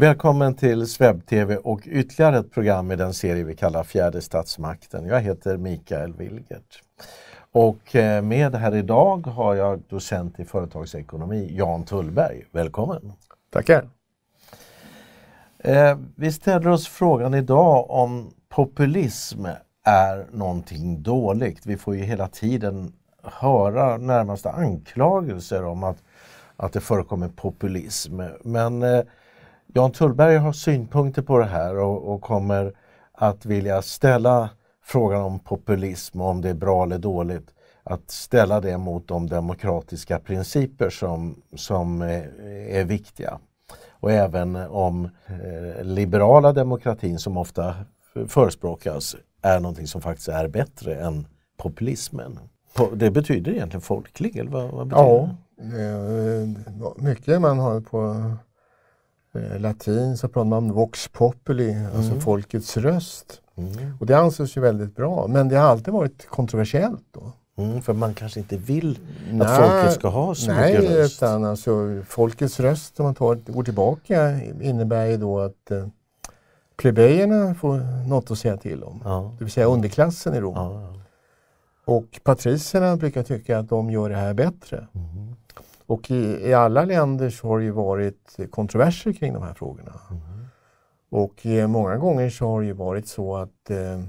Välkommen till SvebTV och ytterligare ett program i den serie vi kallar Fjärde statsmakten. Jag heter Mikael Wilgert. Och eh, med här idag har jag docent i företagsekonomi Jan Tullberg. Välkommen! Tackar! Eh, vi ställer oss frågan idag om populism är någonting dåligt. Vi får ju hela tiden höra närmast anklagelser om att, att det förekommer populism. Men eh, Jan Tullberg har synpunkter på det här och, och, kommer att vilja ställa frågan om populism och om det är bra eller dåligt att ställa det mot de demokratiska principer som, som är, är viktiga. Och även om eh, liberala demokratin som ofta förespråkas är någonting som faktiskt är bättre än populismen. Det betyder egentligen folklig, eller vad, vad betyder ja, det? mycket man har på eh, latin så pratar man om vox populi, alltså mm. alltså folkets röst. Mm. Och det anses ju väldigt bra, men det har alltid varit kontroversiellt. då. Mm, för man kanske inte vill nej, att folket ska ha så nej, mycket röst? Nej, utan alltså, folkets röst, om man tar, går tillbaka, innebär ju då att eh, plebejerna får något att säga till om. Ja. Det vill säga underklassen i Rom. Ja. Och patricerna brukar tycka att de gör det här bättre. Mm. Och i, i, alla länder så har det ju varit kontroverser kring de här frågorna. Mm. Och eh, många gånger så har det ju varit så att eh,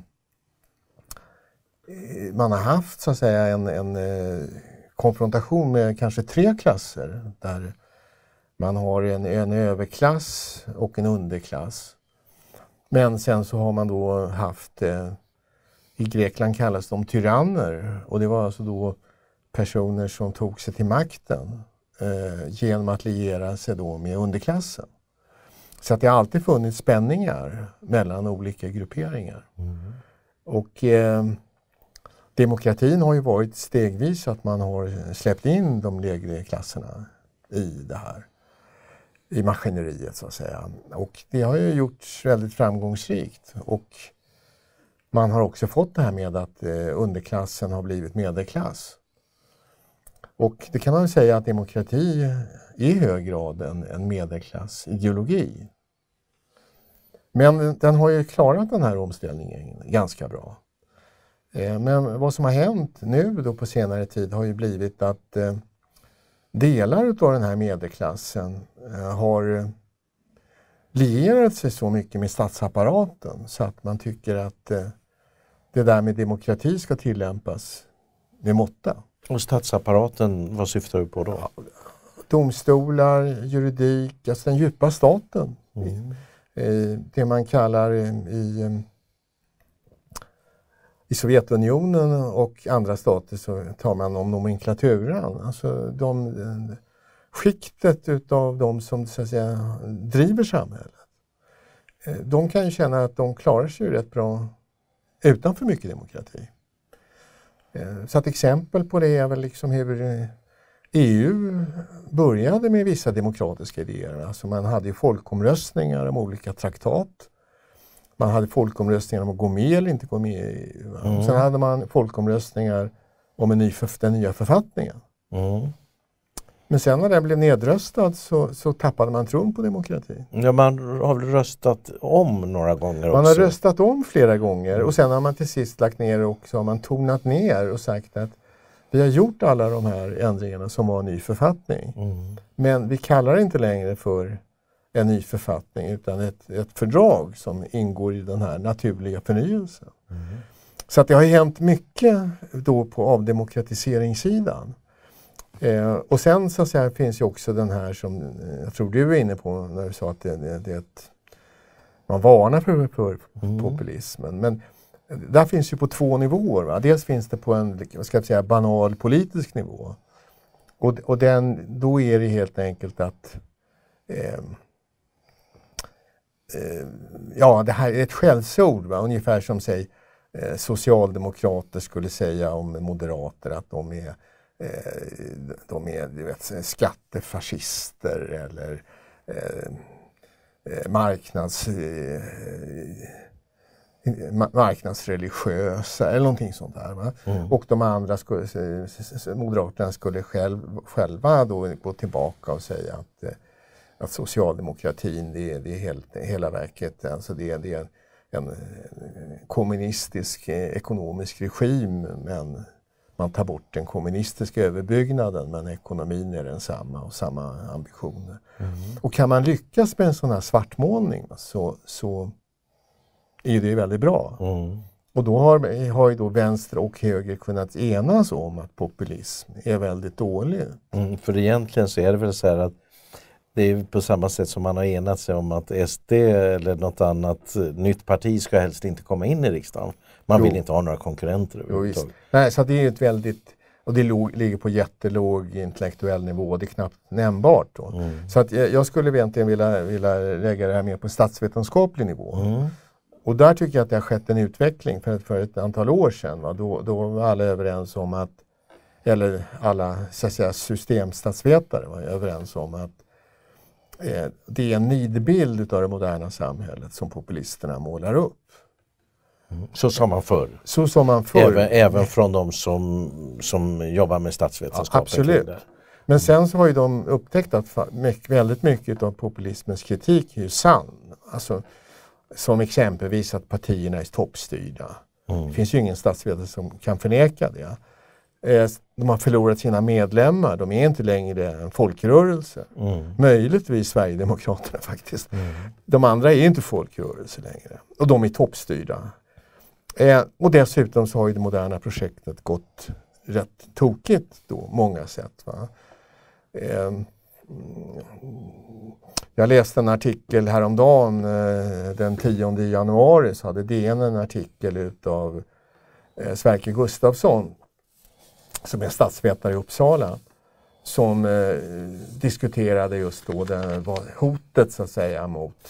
man har haft så att säga en, en eh, konfrontation med kanske tre klasser där man har en, en överklass och en underklass. Men sen så har man då haft, eh, i Grekland kallas de tyranner och det var alltså då personer som tog sig till makten eh, genom att liera sig då med underklassen. Så att det har alltid funnits spänningar mellan olika grupperingar. Mm. Och eh, demokratin har ju varit stegvis att man har släppt in de lägre klasserna i det här i maskineriet så att säga. Och det har ju gjorts väldigt framgångsrikt och man har också fått det här med att eh, underklassen har blivit medelklass. Och det kan man väl säga att demokrati är i hög grad en, en medelklassideologi. Men den har ju klarat den här omställningen ganska bra. Eh, men vad som har hänt nu då på senare tid har ju blivit att eh, delar av den här medelklassen eh, har lierat sig så mycket med statsapparaten så att man tycker att det där med demokrati ska tillämpas med måtta. Och statsapparaten, vad syftar du på då? Domstolar, juridik, alltså den djupa staten. Mm. Det man kallar i i Sovjetunionen och andra stater så tar man om nomenklaturan, alltså de, skiktet utav de som så att säga, driver samhället. Eh, de kan ju känna att de klarar sig rätt bra utan för mycket demokrati. Eh, så ett exempel på det är väl liksom hur EU började med vissa demokratiska idéer. Alltså man hade folkomröstningar om olika traktat man hade folkomröstningar om att gå med eller inte gå med i EU. Mm. Sen hade man folkomröstningar om en ny, den nya författningen. Mm. Men sen när den blev nedröstad så, så tappade man tron på demokrati. Ja, man har väl röstat om några gånger också? Man har röstat om flera gånger och sen har man till sist lagt ner och så har man tonat ner och sagt att vi har gjort alla de här ändringarna som var en ny författning. Mm. Men vi kallar det inte längre för en ny författning utan ett, ett fördrag som ingår i den här naturliga förnyelsen. Mm. Så att det har hänt mycket då på avdemokratiseringssidan. Eh, och sen så säga, finns ju också den här som eh, jag tror du var inne på när du sa att det, det, det ett, man varnar för, för mm. populismen. Men där finns ju på två nivåer. Va? Dels finns det på en vad ska jag säga, banal politisk nivå. Och, och den, då är det helt enkelt att eh, eh, ja, det här är ett skällsord, va? ungefär som säg, eh, socialdemokrater skulle säga om moderater att de är, de är du vet, skattefascister eller eh, eh, marknads, eh, marknadsreligiösa eller någonting sånt där. Mm. Och de andra, skulle, Moderaterna skulle själv, själva då gå tillbaka och säga att att socialdemokratin det är, det är helt, hela verket, alltså det, det är en, kommunistisk eh, ekonomisk regim men man tar bort den kommunistiska överbyggnaden men ekonomin är densamma och samma ambitioner. Mm. Och kan man lyckas med en sån här svartmålning så, så är det väldigt bra. Mm. Och då har, har ju då vänster och höger kunnat enas om att populism är väldigt dålig. Mm, för egentligen så är det väl så här att det är på samma sätt som man har enat sig om att SD eller något annat nytt parti ska helst inte komma in i riksdagen. Man jo. vill inte ha några konkurrenter överhuvudtaget. Nej, så det är ett väldigt och det ligger på jättelåg intellektuell nivå, det är knappt nämnbart. Mm. Så att jag skulle egentligen vilja, vilja lägga det här mer på statsvetenskaplig nivå. Mm. Och där tycker jag att det har skett en utveckling för, för ett antal år sedan. Va? Då, då var alla överens om att, eller alla så att säga, systemstatsvetare var överens om att eh, det är en nidbild av det moderna samhället som populisterna målar upp. Så sa man förr? Så sa man förr. Även, även från de som, som jobbar med statsvetenskap? Ja, absolut. Men sen så har ju de upptäckt att väldigt mycket av populismens kritik är ju sann. Alltså, som exempelvis att partierna är toppstyrda. Mm. Det finns ju ingen statsvetare som kan förneka det. Eh, de har förlorat sina medlemmar, de är inte längre en folkrörelse. Mm. Möjligtvis Sverigedemokraterna faktiskt. Mm. De andra är inte folkrörelse längre och de är toppstyrda. Eh, och dessutom så har ju det moderna projektet gått rätt tokigt på många sätt. Va? Eh, jag läste en artikel häromdagen, eh, den 10 januari, så hade DN en artikel utav eh, Sverker Gustafsson, som är statsvetare i Uppsala, som eh, diskuterade just då det, hotet så att säga mot,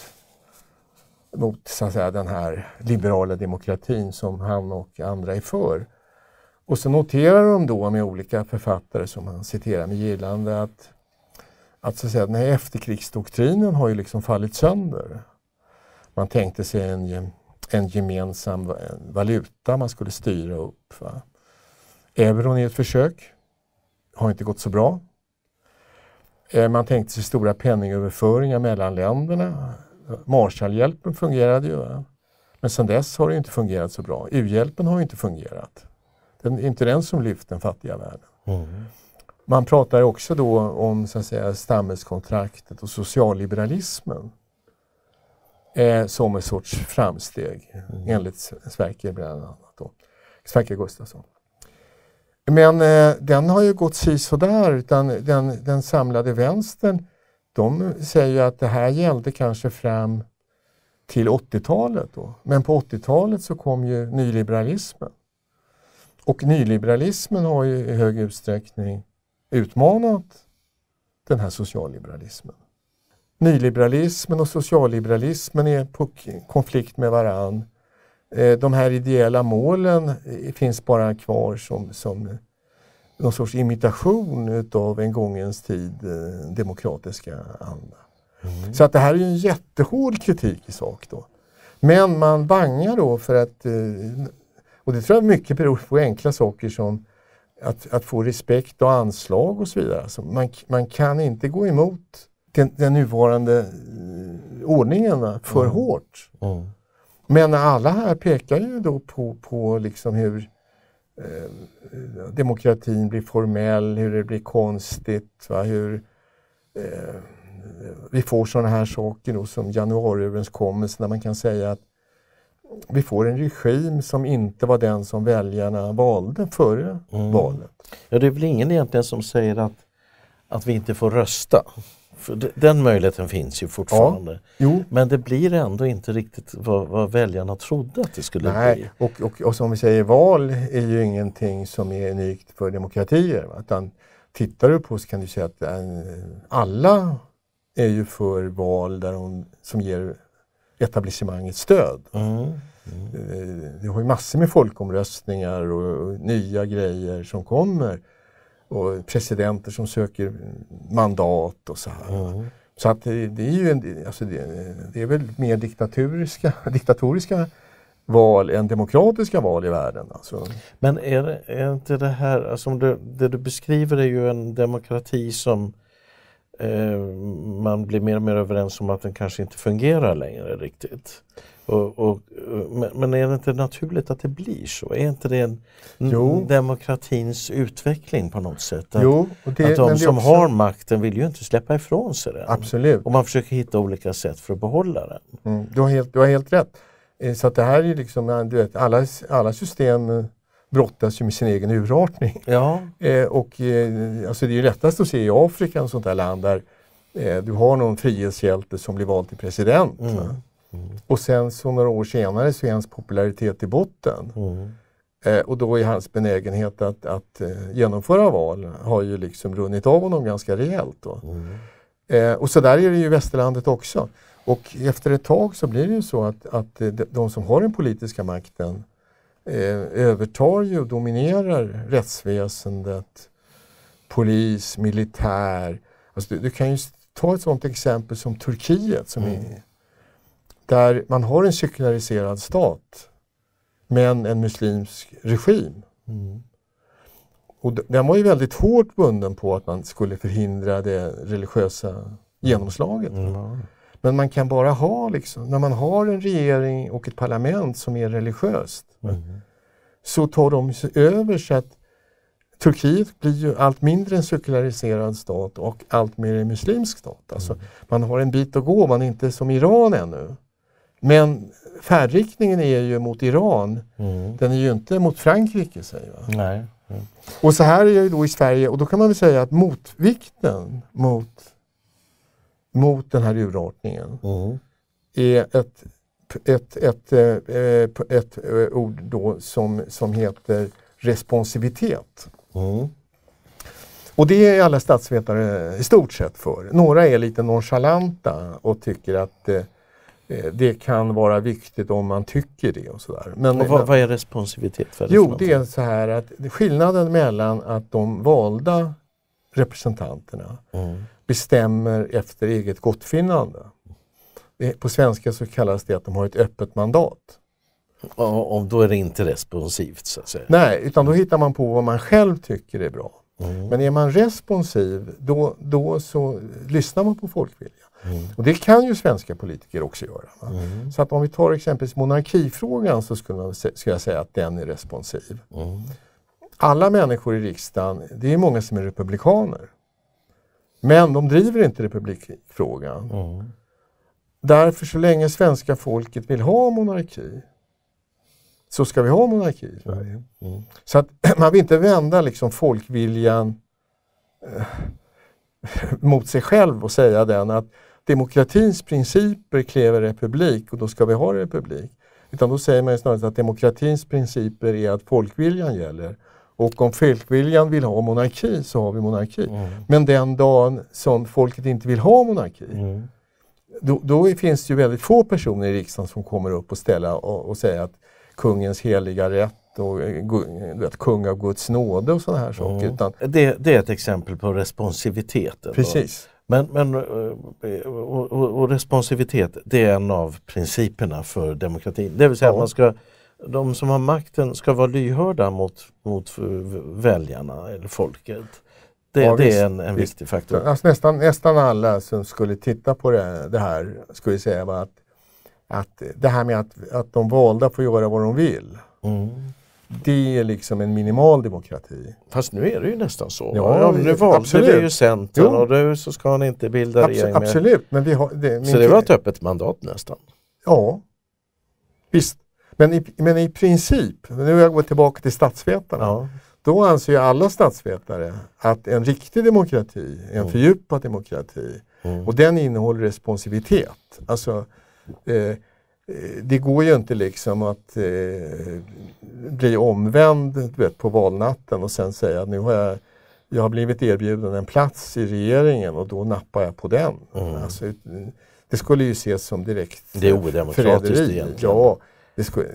mot så att säga, den här liberala demokratin som han och andra är för. Och så noterar de då med olika författare som han citerar med gillande att att, så att säga, den här efterkrigsdoktrinen har ju liksom fallit sönder. Man tänkte sig en, en gemensam valuta man skulle styra upp. Va? Euron är ett försök, har inte gått så bra. Eh, man tänkte sig stora penningöverföringar mellan länderna. Marshallhjälpen fungerade ju. Va? Men sedan dess har det inte fungerat så bra. U-hjälpen har inte fungerat. Det är inte den som lyft den fattiga världen. Mm. Man pratar också då om så att säga, samhällskontraktet och socialliberalismen eh, som en sorts framsteg mm. enligt Sverker bland annat. Då. Sverker Gustafsson. Men eh, den har ju gått si sådär, utan den, den samlade vänstern de säger att det här gällde kanske fram till 80-talet. Då. Men på 80-talet så kom ju nyliberalismen. Och nyliberalismen har ju i hög utsträckning utmanat den här socialliberalismen. Nyliberalismen och socialliberalismen är på konflikt med varann. Eh, de här ideella målen eh, finns bara kvar som, som någon sorts imitation utav en gångens tid eh, demokratiska anda. Mm. Så att det här är en jättehård kritik i sak då. Men man bangar då för att, och det tror jag mycket beror på enkla saker som att, att få respekt och anslag och så vidare. Alltså man, man kan inte gå emot den, den nuvarande uh, ordningen för mm. hårt. Mm. Men alla här pekar ju då på, på liksom hur eh, demokratin blir formell, hur det blir konstigt, va? hur eh, vi får sådana här saker då, som januariöverenskommelsen där man kan säga att vi får en regim som inte var den som väljarna valde före mm. valet. Ja, det är väl ingen egentligen som säger att, att vi inte får rösta. För den möjligheten finns ju fortfarande. Ja, Men det blir ändå inte riktigt vad, vad väljarna trodde att det skulle Nej, bli. Och, och, och som vi säger, val är ju ingenting som är unikt för demokratier. Utan tittar du på så kan du säga att äh, alla är ju för val där de, som ger etablissemanget stöd. Mm. Mm. Det har ju massor med folkomröstningar och, och, nya grejer som kommer. Och presidenter som söker mandat och så här. Mm. Så att det, det, är ju en, alltså det, det, är väl mer diktatoriska, diktatoriska val än demokratiska val i världen. Alltså. Men är, är inte det här, alltså det, det du beskriver är ju en demokrati som eh, man blir mer och mer överens om att den kanske inte fungerar längre riktigt. Och, och, men, är det inte naturligt att det blir så? Är inte det en Jo. demokratins utveckling på något sätt? Att, Jo, och det, att de som också- har makten vill ju inte släppa ifrån sig den. Absolut. Och man försöker hitta olika sätt för att behålla den. Mm, du, har helt, du har helt rätt. Eh, Så att det här är liksom, du vet, alla, alla system eh, brottas ju med sin egen urartning. Ja, Eh, och, alltså det är ju lättast att se i Afrika, ett sånt där land där du har någon frihetshjälte som blir vald till president. Mm. Och sen så några år senare så är hans popularitet i botten. mm. Eh, och då är hans benägenhet att, att eh, genomföra val har ju liksom runnit av honom ganska rejält. Mm. Eh, och så där är det ju i västerlandet också. Och efter ett tag så blir det ju så att, att eh, de, de som har den politiska makten eh, övertar ju och dominerar rättsväsendet, polis, militär. Alltså du, du kan ju ta ett sådant exempel som Turkiet som Mm. är, där man har en sekulariserad stat men en muslimsk regim. Mm. Och den var ju väldigt hårt bunden på att man skulle förhindra det religiösa genomslaget. Ja. Men man kan bara ha, liksom, när man har en regering och ett parlament som är religiöst, Mm. så tar de sig över så att Turkiet blir ju allt mindre en sekulariserad stat och allt mer en muslimsk stat. Alltså, Man har en bit att gå, man är inte som Iran ännu. Men färdriktningen är ju mot Iran, Mm. den är ju inte mot Frankrike. Säger jag. Nej. Mm. Och så här är det ju då i Sverige och då kan man väl säga att motvikten mot, mot den här urartningen Mm. är ett, ett, ett, eh, eh, ett, eh, ord då som, som heter responsivitet. Mm. Och det är alla statsvetare i stort sett för. Några är lite nonchalanta och tycker att eh, det kan vara viktigt om man tycker det och sådär. Men, Och vad, vad är responsivitet? För Jo, för det är så här att skillnaden mellan att de valda representanterna Mm. bestämmer efter eget gottfinnande. Det, på svenska så kallas det att de har ett öppet mandat. Och, och då är det inte responsivt så att säga. Nej, utan då hittar man på vad man själv tycker är bra. Mm. Men är man responsiv, då, då så lyssnar man på folkviljan. Mm. Och det kan ju svenska politiker också göra. Mm. Så att om vi tar exempelvis monarkifrågan så skulle, man, skulle jag säga att den är responsiv. Mm. Alla människor i riksdagen, det är många som är republikaner. Men de driver inte republikfrågan. Mm. Därför så länge svenska folket vill ha monarki så ska vi ha monarki i Sverige. Mm. Så att man vill inte vända liksom folkviljan eh, mot sig själv och säga den att demokratins principer kräver republik och då ska vi ha republik. Utan då säger man snarare att demokratins principer är att folkviljan gäller. Och om folkviljan vill ha monarki så har vi monarki. Mm. Men den dagen som folket inte vill ha monarki Mm. då, då finns det ju väldigt få personer i riksdagen som kommer upp och ställa och, och säga att kungens heliga rätt och eh, du vet, kung av Guds nåde och sådana här saker. Mm. Utan, Det, det är ett exempel på responsiviteten. då. Men, men eh, och, och, och responsivitet, det är en av principerna för demokratin. Det vill säga Ja. att man ska, de som har makten ska vara lyhörda mot, mot väljarna eller folket. Det, Ja, det visst, är en, en viktig faktor. Alltså nästan, nästan alla som skulle titta på det, det här skulle säga att, att det här med att, att de valda får göra vad de vill. Mm. Det är liksom en minimal demokrati. Fast nu är det ju nästan så. Ja, Ja, nu valde absolut. det ju Centern Jo. och nu så ska han inte bilda Abs- regering med. absolut. Men vi har, det, Så det var ett öppet mandat nästan. Ja, visst. Men i, men i princip, nu har jag gått tillbaka till statsvetarna. Ja. Då anser ju alla statsvetare att en riktig demokrati är en Mm. fördjupad demokrati. Mm. Och den innehåller responsivitet. Alltså, eh, det går ju inte liksom att eh, bli omvänd vet, på valnatten och sen säga att nu har jag, jag har blivit erbjuden en plats i regeringen och då nappar jag på den. Mm. Alltså, eh, det skulle ju ses som direkt Det är odemokratiskt förräderi. egentligen. Ja, det, skulle,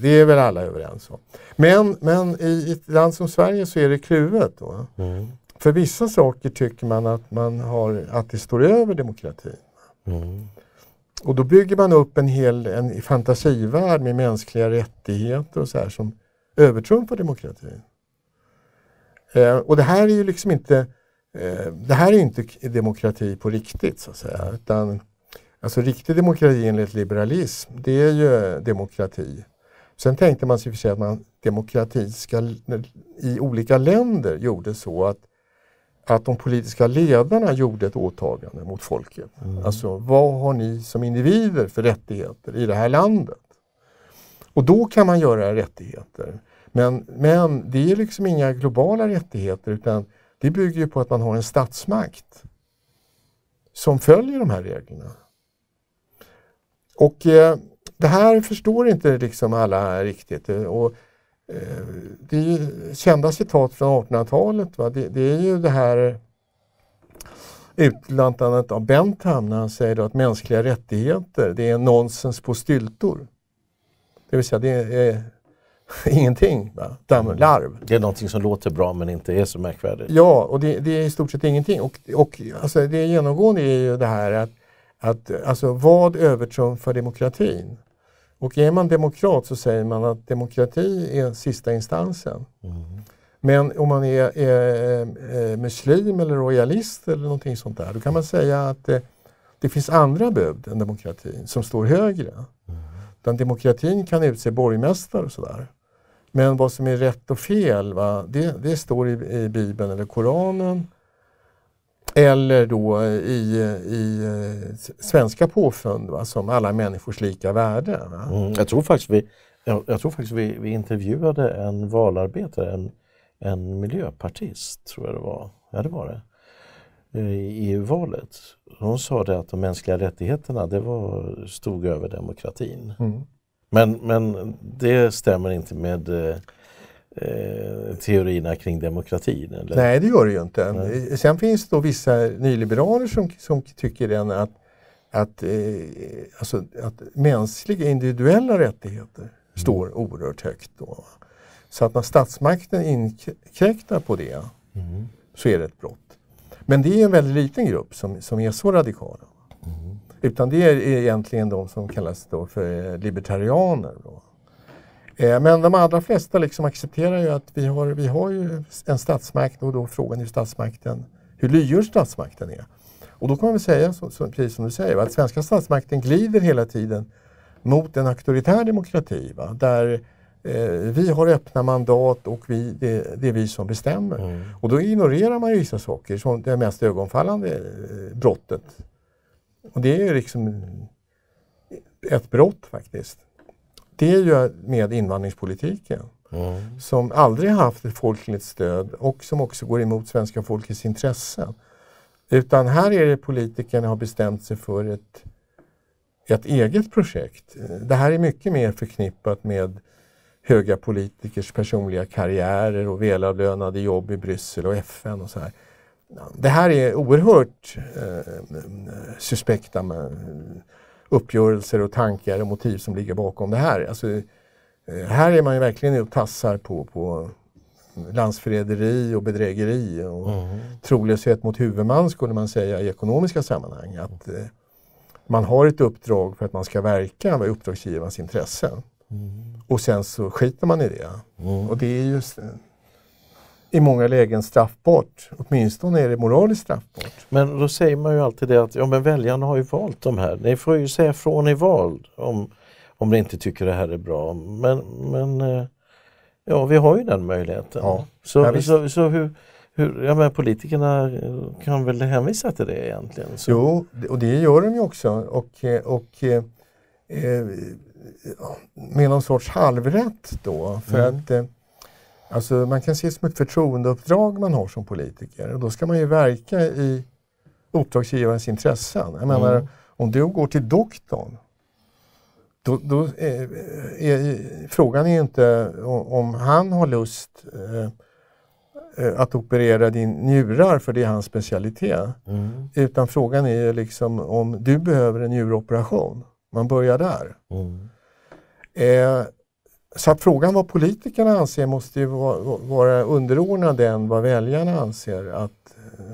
det är väl alla överens om. Men, men i ett land som Sverige så är det kluvet. Då. Mm. För vissa saker tycker man att, man har, att det står över demokratin. Mm. Och då bygger man upp en hel en fantasivärld med mänskliga rättigheter och så här som övertrumfar demokratin. Eh, och det här är ju liksom inte eh, det här är inte demokrati på riktigt så att säga. Utan, alltså riktig demokrati enligt liberalism, det är ju demokrati. Sen tänkte man sig för sig att man, demokrati ska, i olika länder gjorde så att att de politiska ledarna gjorde ett åtagande mot folket. Mm. Alltså vad har ni som individer för rättigheter i det här landet? Och då kan man göra rättigheter. Men, men det är liksom inga globala rättigheter utan det bygger på att man har en statsmakt som följer de här reglerna. Och eh, det här förstår inte liksom alla riktigt. Och, det är ju kända citat från 1800-talet. Det, det, är ju det här utlandandet av Bentham när han säger att mänskliga rättigheter det är nonsens på styltor. Det vill säga det är ingenting. Va? Mm. larv. Det är någonting som låter bra men inte är så märkvärdigt. Ja, och det, det är i stort sett ingenting. Och, och alltså det genomgående är ju det här att, att alltså, vad övertrumfar demokratin? Och är man demokrat så säger man att demokrati är sista instansen. Mm. Men om man är, är, är, muslim eller royalist eller någonting sånt där, då kan man säga att det, det finns andra bud än demokratin som står högre. Mm. demokratin kan utse borgmästare och sådär. Men vad som är rätt och fel, va, det, det står i, i Bibeln eller Koranen. Eller då i, i eh, svenska påfund va, som alla människors lika värde. Mm, jag tror faktiskt, vi, jag, jag, tror faktiskt vi, vi intervjuade en valarbetare, en, en miljöpartist tror jag det var. Ja det var det. Eh, I EU-valet. Hon sa det att de mänskliga rättigheterna det var, stod över demokratin. Mm. Men, men det stämmer inte med eh, eh, teorierna kring demokratin? Eller? Nej, det gör det ju inte. Nej. Sen finns det då vissa nyliberaler som, som tycker den att, att, eh, alltså, att mänskliga individuella rättigheter mm. står oerhört högt. Då. Så att när statsmakten inkräktar på det mm. så är det ett brott. Men det är en väldigt liten grupp som, som är så radikala. Mm. Utan det är egentligen de som kallas då för libertarianer. Då. Eh, men de allra flesta liksom accepterar ju att vi har, vi har ju en statsmakt och då frågan är statsmakten, hur lyhörd statsmakten är. Och då kan man väl säga, så, så, precis som du säger, att svenska statsmakten glider hela tiden mot en auktoritär demokrati. Va? Där eh, vi har öppna mandat och vi, det, det är vi som bestämmer. Mm. Och då ignorerar man ju vissa saker, som det mest ögonfallande eh, brottet. Och det är ju liksom ett brott faktiskt det är ju med invandringspolitiken. Mm. Som aldrig haft ett folkligt stöd och som också går emot svenska folkets intressen. Utan här är det politikerna har bestämt sig för ett, ett eget projekt. Det här är mycket mer förknippat med höga politikers personliga karriärer och välavlönade jobb i Bryssel och FN och så här. Det här är oerhört eh, suspekta uppgörelser och tankar och motiv som ligger bakom det här. Alltså, eh, här är man ju verkligen och tassar på, på landsförräderi och bedrägeri och mm. trolöshet mot huvudman skulle man säga i ekonomiska sammanhang. Att eh, man har ett uppdrag för att man ska verka med uppdragsgivarens intressen. Mm. Och sen så skiter man i det. Mm. Och det är just i många lägen straffbart. Åtminstone är det moraliskt straffbart. Men då säger man ju alltid det att ja, men väljarna har ju valt de här. Ni får ju säga från i val om, om ni inte tycker det här är bra. Men, men eh, ja, vi har ju den möjligheten. Ja. Så, så, så, hur, hur, ja, men politikerna kan väl hänvisa till det egentligen? Så. Jo, och det gör de ju också. Och, och eh, eh med någon sorts halvrätt då. För mm. att eh, Alltså man kan se det som ett förtroendeuppdrag man har som politiker och då ska man ju verka i uppdragsgivarens intressen. Jag menar, mm. om du går till doktorn då, då är, är, frågan är inte om han har lust eh, eh, att operera din njurar för det är hans specialitet. Mm. Utan frågan är liksom om du behöver en njuroperation. Man börjar där. Mm. Eh, så att frågan vad politikerna anser måste ju vara, vara underordnad den vad väljarna anser att eh,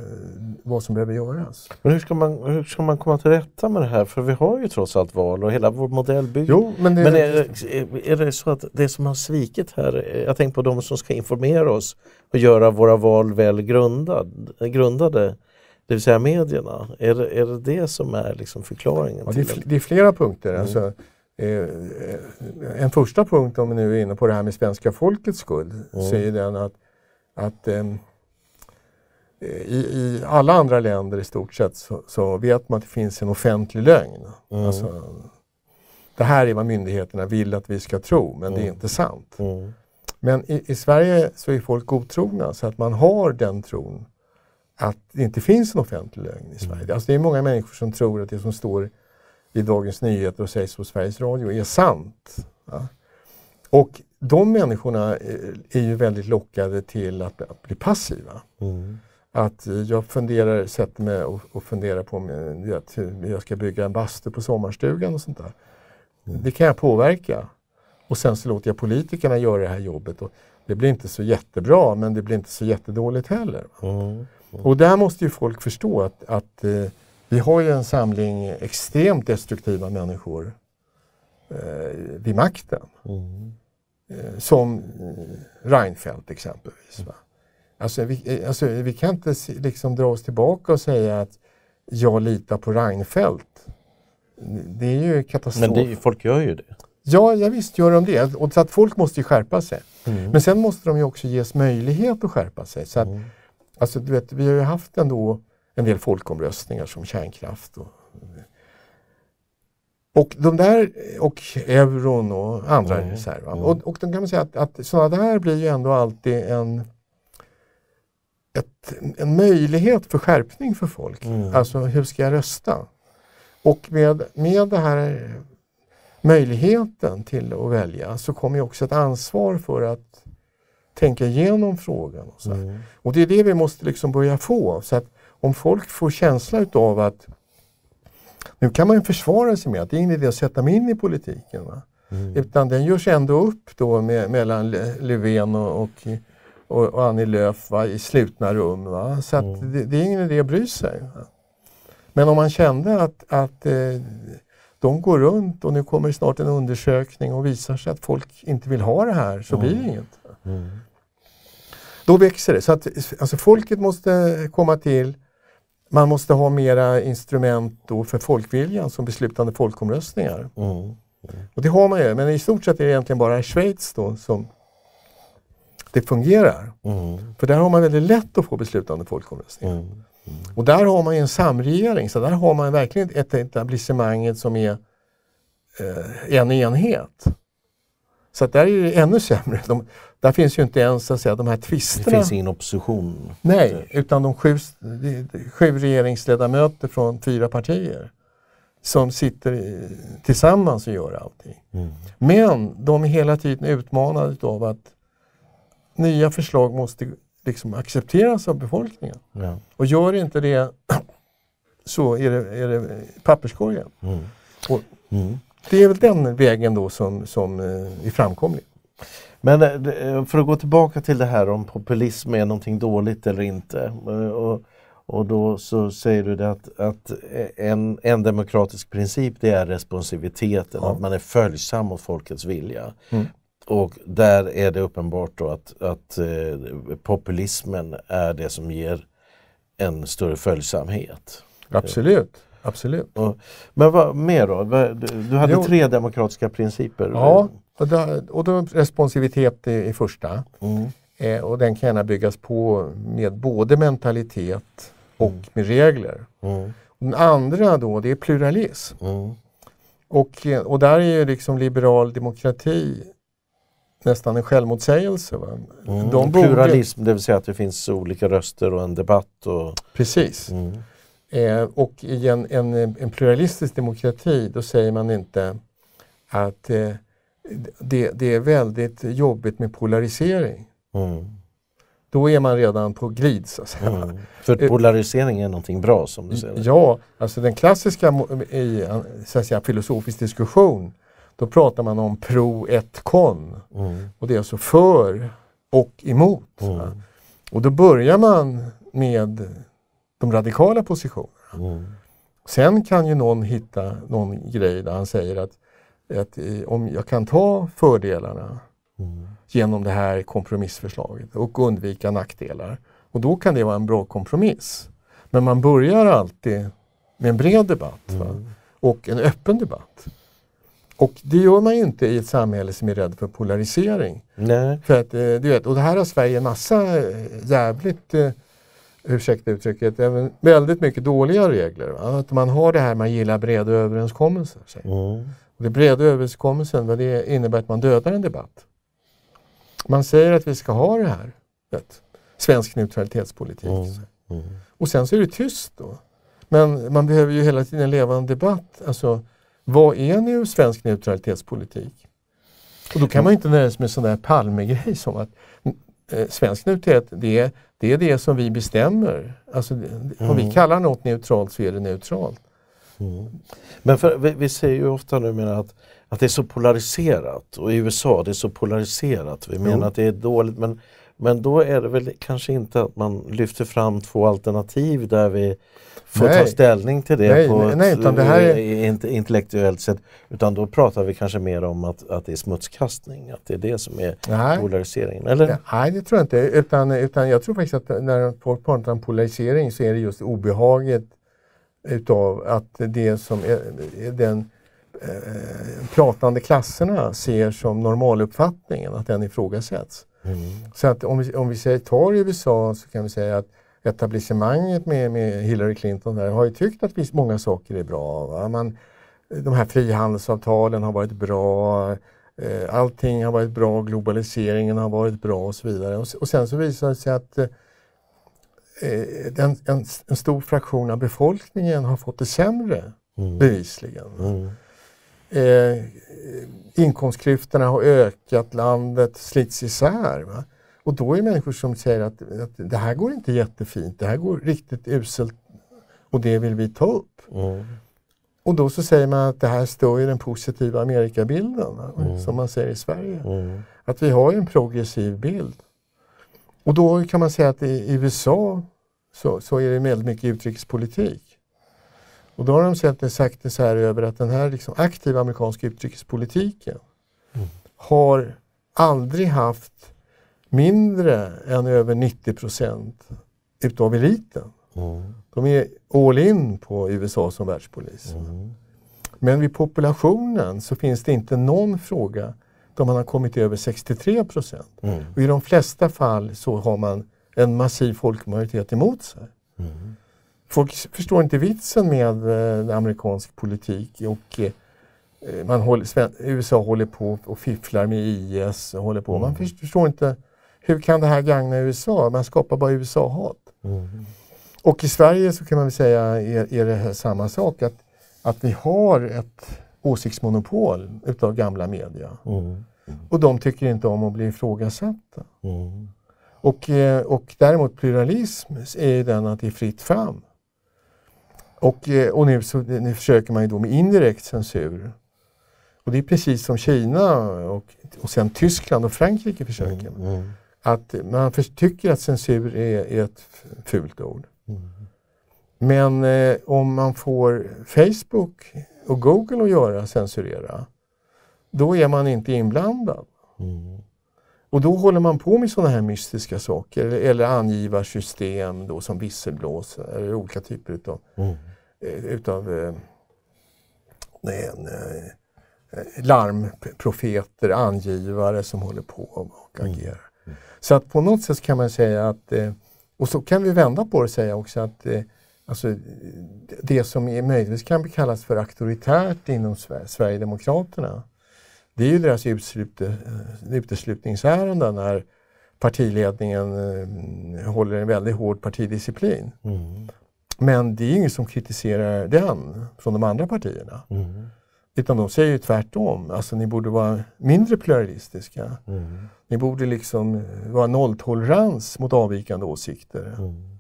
vad som behöver göras. Men hur ska, man, hur ska man komma till rätta med det här? För vi har ju trots allt val och hela vår modell bygger... Jo, men det, Men är, är det så att det som har svikit här, jag tänker på de som ska informera oss och göra våra val väl grundad, grundade, det vill säga medierna. Är det är det, det som är liksom förklaringen? ja, det, är, fl- det är flera punkter. Alltså, eh, en första punkt, om vi nu är inne på det här med svenska folkets skuld, så är den att, att ehm, i, i alla andra länder i stort sett så, så vet man att det finns en offentlig lögn. Alltså, det här är vad myndigheterna vill att vi ska tro, men det är inte sant. Mm. Men i, i Sverige så är folk godtrogna så att man har den tron att det inte finns en offentlig lögn i Sverige. Alltså det är många människor som tror att det som står i Dagens Nyheter och sägs på Sveriges Radio är sant. Ja. Och de människorna eh, är ju väldigt lockade till att, att bli passiva. Mm. Att jag funderar, sätter mig och, och funderar på om jag, ska bygga en bastu på sommarstugan och sånt där. Det kan jag påverka. Och sen så låter jag politikerna göra det här jobbet. Och det blir inte så jättebra men det blir inte så jättedåligt heller. Mm. Och där måste ju folk förstå att, att eh, vi har ju en samling extremt destruktiva människor eh, vid makten. Mm. Eh, som eh, Reinfeldt exempelvis. Va? Alltså, vi, eh, alltså, vi kan inte liksom dra oss tillbaka och säga att jag litar på Reinfeldt. Det är ju katastrof. Men det, folk gör ju det. Ja, ja, visst gör de det. Och så att folk måste ju skärpa sig. Mm. Men sen måste de ju också ges möjlighet att skärpa sig. Så att, Mm. alltså, du vet, vi har ju haft ändå en del folkomröstningar som kärnkraft. Och, och de där, och euron och andra Mm. va? Mm. Och, och då kan man säga att, att sådana där blir ju ändå alltid en, ett, en möjlighet för skärpning för folk. Mm. Alltså hur ska jag rösta? Och med, med det här möjligheten till att välja så kommer ju också ett ansvar för att tänka igenom frågan. Och, så. Mm. och det är det vi måste liksom börja få. Så att om folk får känsla utav att nu kan man ju försvara sig med att det är ingen idé att sätta mig in i politiken. Va? Mm. Utan den görs ändå upp då med, mellan Löfven och, och, och, Annie Lööf va, i slutna rum. Va? Så Mm. det, det är ingen idé att bry sig. Va? Men om man kände att, att eh, de går runt och nu kommer snart en undersökning och visar sig att folk inte vill ha det här så blir det inget. Mm. Då växer det. Så att, alltså folket måste komma till. Man måste ha mera instrument då för folkviljan som beslutande folkomröstningar. Mm. Och det har man ju, men i stort sett är det egentligen bara i Schweiz då som det fungerar. Mm. För där har man väldigt lätt att få beslutande folkomröstningar. Mm. Och där har man ju en samregering, så där har man verkligen ett etablissemanget som är eh, en enhet. Så att där är det ännu sämre. De, där finns ju inte ens så att säga, de här Det tvisterna. finns ingen opposition. Nej, utan de sju, sju regeringsledamöter från fyra partier som sitter i- tillsammans och gör allting. Mm. Men de är hela tiden utmanade av att nya förslag måste liksom accepteras av befolkningen. Ja. Och gör inte det så är det, är det papperskorgen. Mm. Och Mm. det är väl den vägen då som, som eh, är framkomlig. Men eh, eh, för att gå tillbaka till det här om populism är någonting dåligt eller inte. Eh, Och, och då så säger du det att, att en, en demokratisk princip det är responsiviteten, Ja. att man är följsam mot folkets vilja. Mm. Och där är det uppenbart då att, att eh, populismen är det som ger en större följsamhet. Absolut. Absolut. Och, men vad mer då? Du hade Jo. tre demokratiska principer. Ja, och då, och då responsivitet i, i första. Mm. Eh, och den kan gärna byggas på med både mentalitet och med regler. Mm. Den andra då, det är pluralism. Mm. Och, eh, och där är ju liksom liberal demokrati nästan en självmotsägelse. Va? Mm. De borde- Pluralism, det vill säga att det finns olika röster och en debatt. Och, Precis. mm. Eh, och i en, en, en pluralistisk demokrati då säger man inte att eh, det, det är väldigt jobbigt med polarisering. Mm. Då är man redan på glid så att säga. Mm. För polarisering är någonting bra som du säger. Ja, alltså den klassiska i så att säga, filosofisk diskussion då pratar man om pro et con. Mm. Och det är alltså för och emot. Mm. Och då börjar man med de radikala positionerna. Mm. Sen kan ju någon hitta någon grej där han säger att, att eh, om jag kan ta fördelarna Mm. genom det här kompromissförslaget och undvika nackdelar. Och då kan det vara en bra kompromiss. Men man börjar alltid med en bred debatt va? och en öppen debatt. Och det gör man ju inte i ett samhälle som är rädd för polarisering. Nej. För att, eh, du vet, och det här har Sverige en massa eh, jävligt, ursäkta uttrycket, även väldigt mycket dåliga regler. Va? Att man har det här, man gillar breda överenskommelser. Mm. Det breda överenskommelsen, vad det innebär att man dödar en debatt. Man säger att vi ska ha det här, vet, svensk neutralitetspolitik. Mm. Mm. Och sen så är det tyst då. Men man behöver ju hela tiden leva en debatt. Alltså, vad är nu svensk neutralitetspolitik? Och då kan man inte nöja sig med sån där Palmegrej som att eh, svensk neutralitet, det är, det är det som vi bestämmer. Alltså, det- Om vi Mm. kallar något neutralt så är det neutralt. Mm. Men för, vi, vi säger ju ofta numera att, att det är så polariserat och i USA det är så polariserat. Vi menar att det är dåligt men, men då är det väl kanske inte att man lyfter fram två alternativ där vi får Nej. ta ställning till det Nej, på nej, nej, utan det här är- inte, intellektuellt sätt. Utan då pratar vi kanske mer om att, att det är smutskastning, att det är det som är Nej. polariseringen. Eller? Nej, det tror jag inte. Utan, utan jag tror faktiskt att när folk pratar om polarisering så är det just obehaget utav att det som den eh, pratande klasserna ser som normaluppfattningen, att den ifrågasätts. Mm. Så att om vi, om vi säger, tar USA så kan vi säga att etablissemanget med, med Hillary Clinton där har ju tyckt att visst många saker är bra. Va? Man, de här frihandelsavtalen har varit bra. Eh, allting har varit bra, globaliseringen har varit bra och så vidare. Och, och sen så visar det sig att eh, en, en, en stor fraktion av befolkningen har fått det sämre, Mm. bevisligen. Mm. Eh, inkomstklyftorna har ökat, landet slits isär. Va? Och då är det människor som säger att, att det här går inte jättefint, det här går riktigt uselt och det vill vi ta upp. Mm. Och då så säger man att det här stör ju den positiva Amerikabilden? Mm. som man säger i Sverige. Mm. Att vi har ju en progressiv bild. Och då kan man säga att i, i USA så, så är det väldigt mycket utrikespolitik. Och då har de sett det, sagt det så här över att den här liksom aktiva amerikanska utrikespolitiken Mm. har aldrig haft mindre än över 90 procent utav eliten. Mm. De är all in på USA som världspolis. Mm. Men vid populationen så finns det inte någon fråga där man har kommit över 63 procent. Mm. Och I de flesta fall så har man en massiv folkmajoritet emot sig. Mm. Folk förstår inte vitsen med eh, amerikansk politik och eh, man håller, USA håller på och fifflar med IS. Och håller på. Man Mm. förstår inte hur kan det här gagna USA? Man skapar bara USA-hat. Mm. Och i Sverige så kan man väl säga är, är det samma sak. Att, att vi har ett åsiktsmonopol utav gamla media. Mm. Och de tycker inte om att bli ifrågasatta. Mm. Och, eh, och däremot pluralism är ju den att det är fritt fram. Och, eh, och nu, så, nu försöker man ju då med indirekt censur. Och det är precis som Kina och, och sen Tyskland och Frankrike försöker. Mm. Att man för, tycker att censur är, är ett fult ord. Mm. Men eh, om man får Facebook och Google att göra censurera, då är man inte inblandad. Mm. Och då håller man på med sådana här mystiska saker eller, angivarsystem då som visselblåsare eller olika typer utav, Mm. eh, utav eh, nej, nej, eh, larmprofeter, angivare som håller på och Mm. agerar. Så att på något sätt kan man säga att, eh, och så kan vi vända på det och säga också att alltså, det som är möjligtvis kan kallas för auktoritärt inom Sver- Sverigedemokraterna det är ju deras utslut, uteslutningsärenden när partiledningen eh, håller en väldigt hård partidisciplin. Mm. Men det är ingen som kritiserar den från de andra partierna. Mm. Utan de säger ju tvärtom. Alltså ni borde vara mindre pluralistiska. Mm. Ni borde liksom eh, vara nolltolerans mot avvikande åsikter. Mm.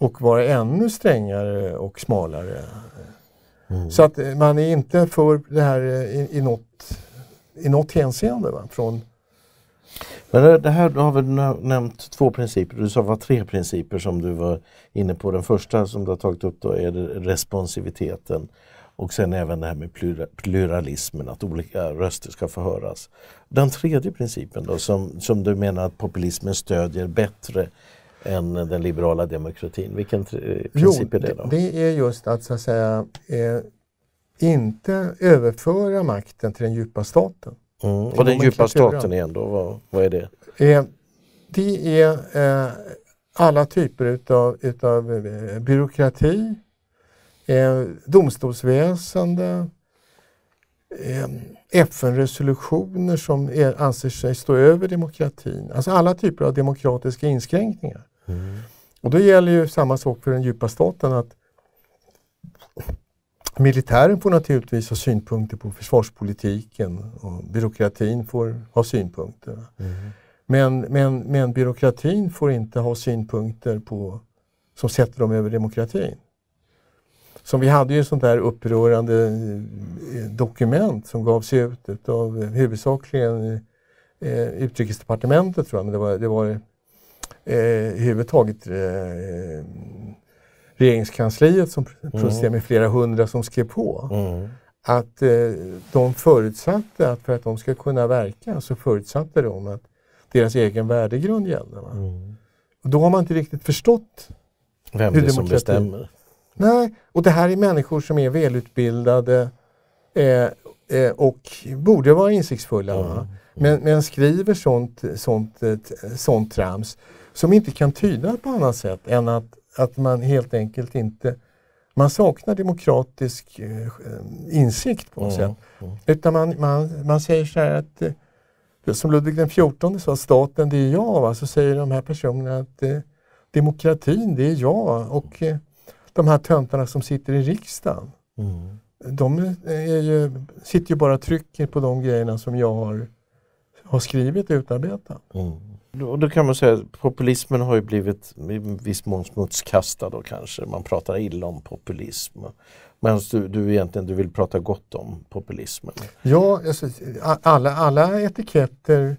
Och vara ännu strängare och smalare. Mm. Så att eh, man är inte för det här i, i, något, i något hänseende. Va? Från, Men det här, du har väl nämnt två principer, du sa det var tre principer som du var inne på. Den första som du har tagit upp då är responsiviteten och sen även det här med pluralismen, att olika röster ska få höras. Den tredje principen då som, som du menar att populismen stödjer bättre än den liberala demokratin. Vilken princip är det då? Det är just att så att säga eh, inte överföra makten till den djupa staten. Mm. Och den djupa staten igen då, vad, vad är det? Eh, det är eh, alla typer utav, utav eh, byråkrati, eh, domstolsväsende, eh, FN-resolutioner som är, anser sig stå över demokratin. Alltså alla typer av demokratiska inskränkningar. Mm. Och då gäller ju samma sak för den djupa staten att militären får naturligtvis ha synpunkter på försvarspolitiken och byråkratin får ha synpunkter. Mm. Men, men, men byråkratin får inte ha synpunkter på, som sätter dem över demokratin. Som vi hade ju ett sånt där upprörande eh, dokument som gavs ut av huvudsakligen eh, Utrikesdepartementet tror jag, men det var, det var eh, huvudtaget eh, regeringskansliet som mm. protesterade med flera hundra som skrev på. Mm. Att eh, de förutsatte att för att de ska kunna verka så förutsatte de att deras egen värdegrund gällde. Mm. Och då har man inte riktigt förstått vem hur det är som bestämmer. Nej, och det här är människor som är välutbildade eh, eh, och borde vara insiktsfulla. Mm. Men, men, skriver sånt, sånt, sånt trams som inte kan tyda på annat sätt än att, att man helt enkelt inte man saknar demokratisk eh, insikt på något mm. sätt. Mm. Utan man, man, man säger så här att eh, som Ludvig den XIV sa, staten det är jag. Va? Så säger de här personerna att eh, demokratin det är jag. Och eh, de här töntarna som sitter i riksdagen. Mm. De är ju, sitter ju bara och trycker på de grejerna som jag har, har skrivit och utarbetat. Mm. Och då kan man säga att populismen har ju blivit i viss mån smutskastad då kanske. Man pratar illa om populism. Men du, du egentligen du vill prata gott om populismen. Ja, alltså, alla, alla etiketter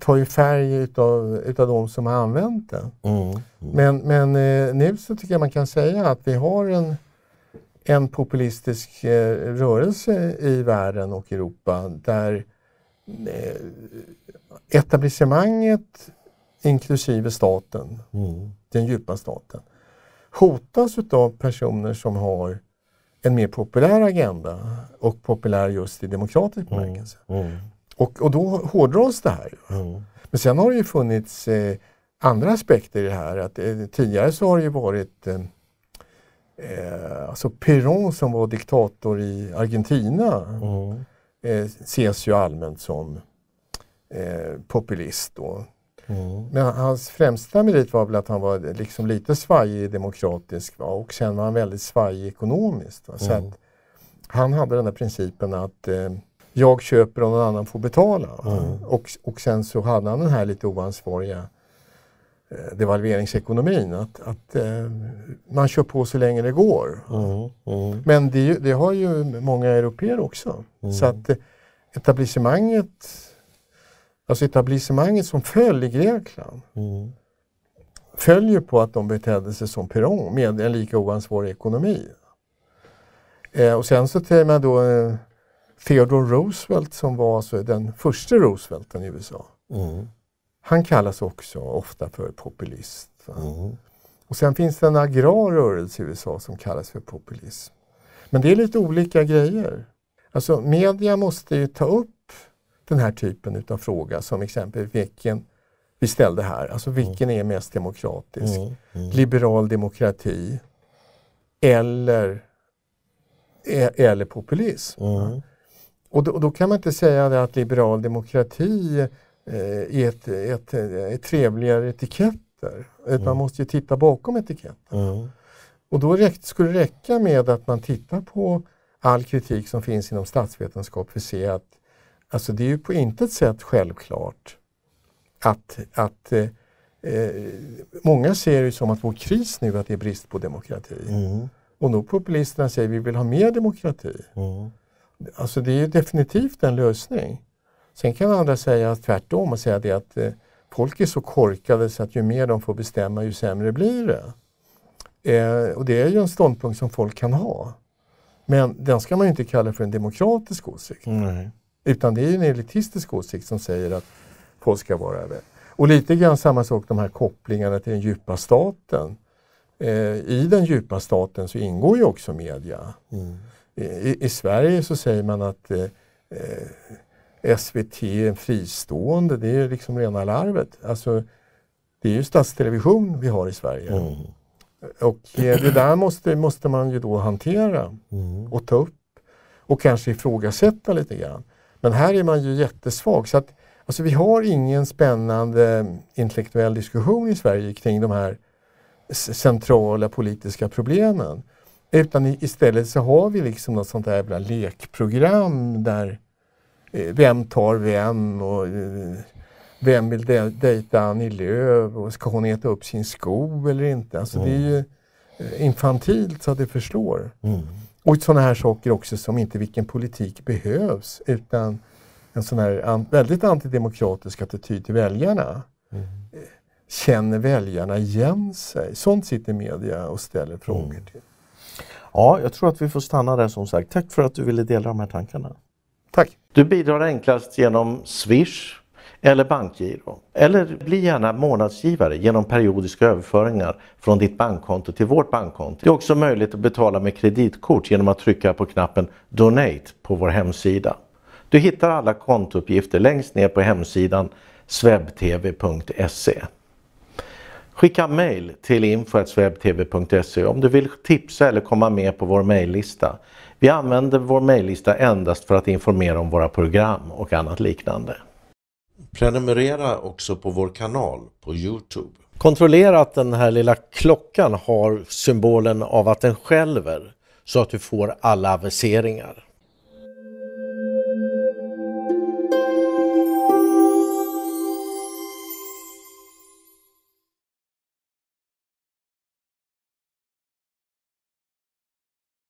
tar ju färg utav, utav de som har använt den. Mm. Mm. Men, men eh, nu så tycker jag man kan säga att vi har en, en populistisk eh, rörelse i världen och Europa där etablissemanget inklusive staten, mm. den djupa staten, hotas utav personer som har en mer populär agenda och populär just i demokratisk mm. bemärkelse. Mm. Och, och då hårdras det här. Mm. Men sen har det ju funnits eh, andra aspekter i det här. Att, eh, tidigare så har det ju varit eh, eh alltså Perón som var diktator i Argentina mm. Eh, ses ju allmänt som eh, populist. Då. Mm. Men hans främsta merit var väl att han var liksom lite svajig demokratisk va? och sen var han väldigt svajig ekonomiskt. Va? Så mm. att han hade den där principen att eh, jag köper och någon annan får betala. Mm. Och, och sen så hade han den här lite oansvariga devalveringsekonomin. Att, att eh, man kör på så länge det går. Mm. Mm. Men det, det, har ju många europeer också. Mm. Så att eh, etablissemanget, alltså etablissemanget som föll i Grekland mm. följer på att de betedde sig som Perón med en lika oansvarig ekonomi. Eh, och sen så säger man då eh, Theodore Roosevelt som var alltså den första Roosevelten i USA. Mm. Han kallas också ofta för populist. Mm. Och sen finns det en agrar rörelse i USA som kallas för populism. Men det är lite olika grejer. Alltså media måste ju ta upp den här typen av fråga som exempelvis vilken vi ställde här, alltså vilken är mest demokratisk? Mm. Mm. Liberal demokrati eller, e-, eller populism? Mm. Och då, då, kan man inte säga att liberal demokrati eh, är, ett, ett, ett trevligare etiketter. Mm. Man måste ju titta bakom etiketten. Mm. Och då räck, skulle det räcka med att man tittar på all kritik som finns inom statsvetenskap för att se att alltså det är ju på intet sätt självklart att, att eh, eh, många ser det som att vår kris nu att det är brist på demokrati. Mm. Och då populisterna säger att vi vill ha mer demokrati. Mm. Alltså det är definitivt en lösning. Sen kan andra säga tvärtom och säga det att eh, folk är så korkade så att ju mer de får bestämma ju sämre blir det. Eh, och det är ju en ståndpunkt som folk kan ha. Men den ska man ju inte kalla för en demokratisk åsikt. Nej. Utan det är en elitistisk åsikt som säger att folk ska vara över. Och lite grann samma sak de här kopplingarna till den djupa staten. Eh, I den djupa staten så ingår ju också media. Mm. I, I, Sverige så säger man att eh, eh SVT fristående, det är liksom rena larvet. Alltså, det är ju statstelevision vi har i Sverige. Mm. Och eh, det där måste, måste man ju då hantera Mm. och ta upp och kanske ifrågasätta lite grann. Men här är man ju jättesvag. Så att, alltså vi har ingen spännande intellektuell diskussion i Sverige kring de här centrala politiska problemen. Utan i, istället så har vi liksom något sånt där lekprogram där vem tar vem och eh, vem vill de dejta Annie Lööf och ska hon äta upp sin sko eller inte? Alltså det är ju eh, infantilt så att det förslår. Mm. Och sådana här saker också som inte vilken politik behövs utan en sån här an väldigt antidemokratisk attityd till väljarna. Mm. Känner väljarna igen sig? Sånt sitter media och ställer frågor Mm. till. Ja, jag tror att vi får stanna där som sagt. Tack för att du ville dela de här tankarna. Du bidrar enklast genom Swish eller bankgiro. Eller bli gärna månadsgivare genom periodiska överföringar från ditt bankkonto till vårt bankkonto. Det är också möjligt att betala med kreditkort genom att trycka på knappen Donate på vår hemsida. Du hittar alla kontouppgifter längst ner på hemsidan swebtv.se. Skicka mail till info.swebtv.se om du vill tipsa eller komma med på vår mejllista. Vi använder vår mejllista endast för att informera om våra program och annat liknande. Prenumerera också på vår kanal på Youtube. Kontrollera att den här lilla klockan har symbolen av att den skälver så att du får alla aviseringar.